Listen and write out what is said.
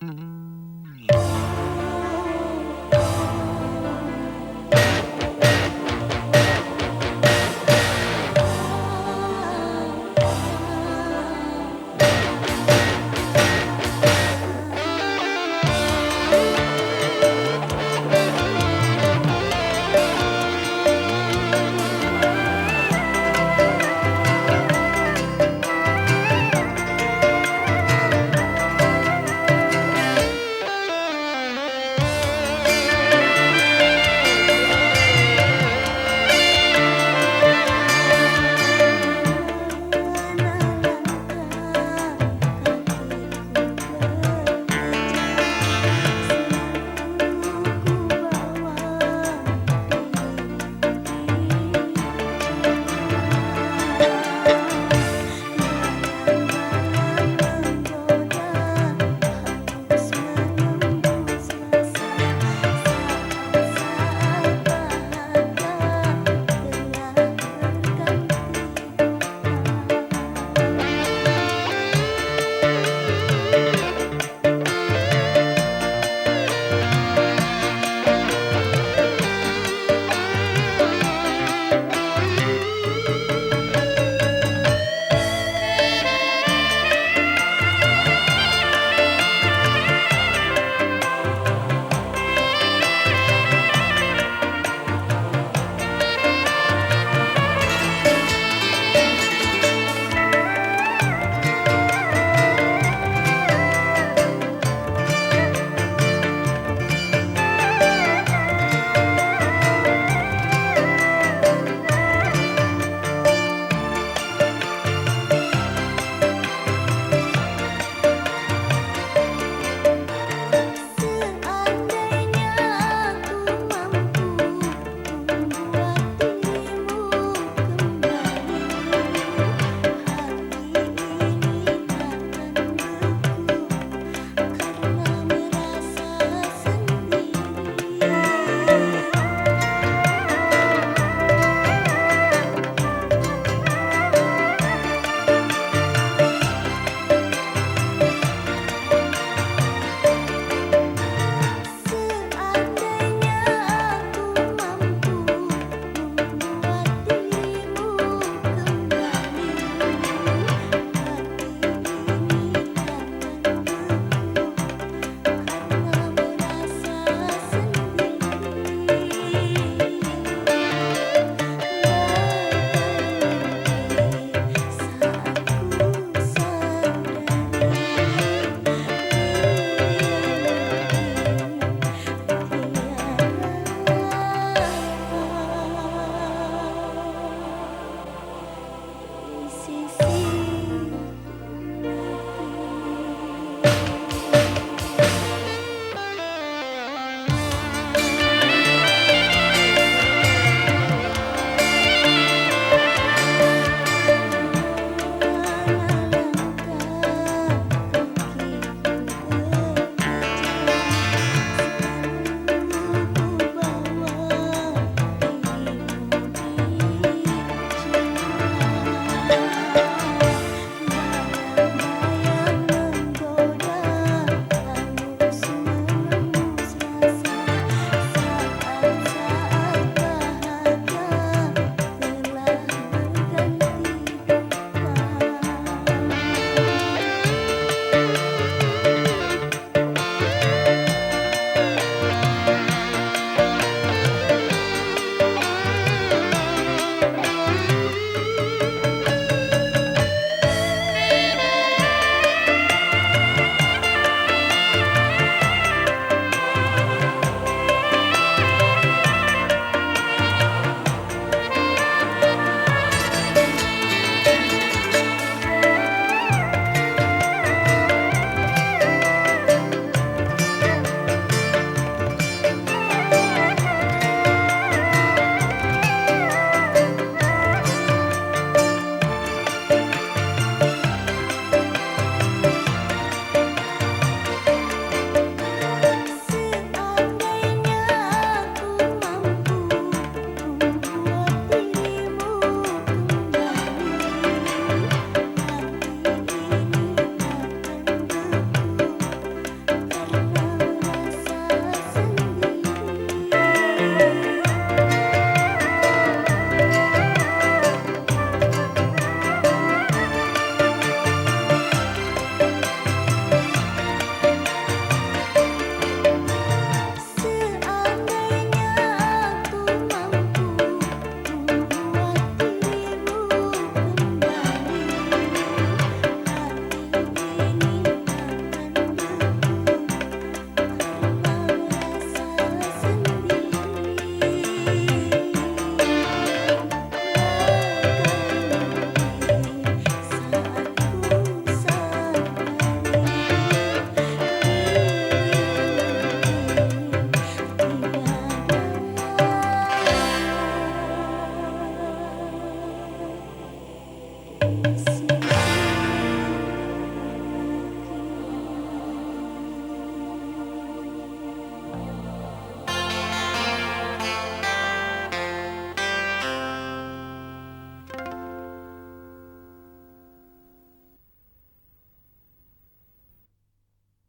Mm-hmm.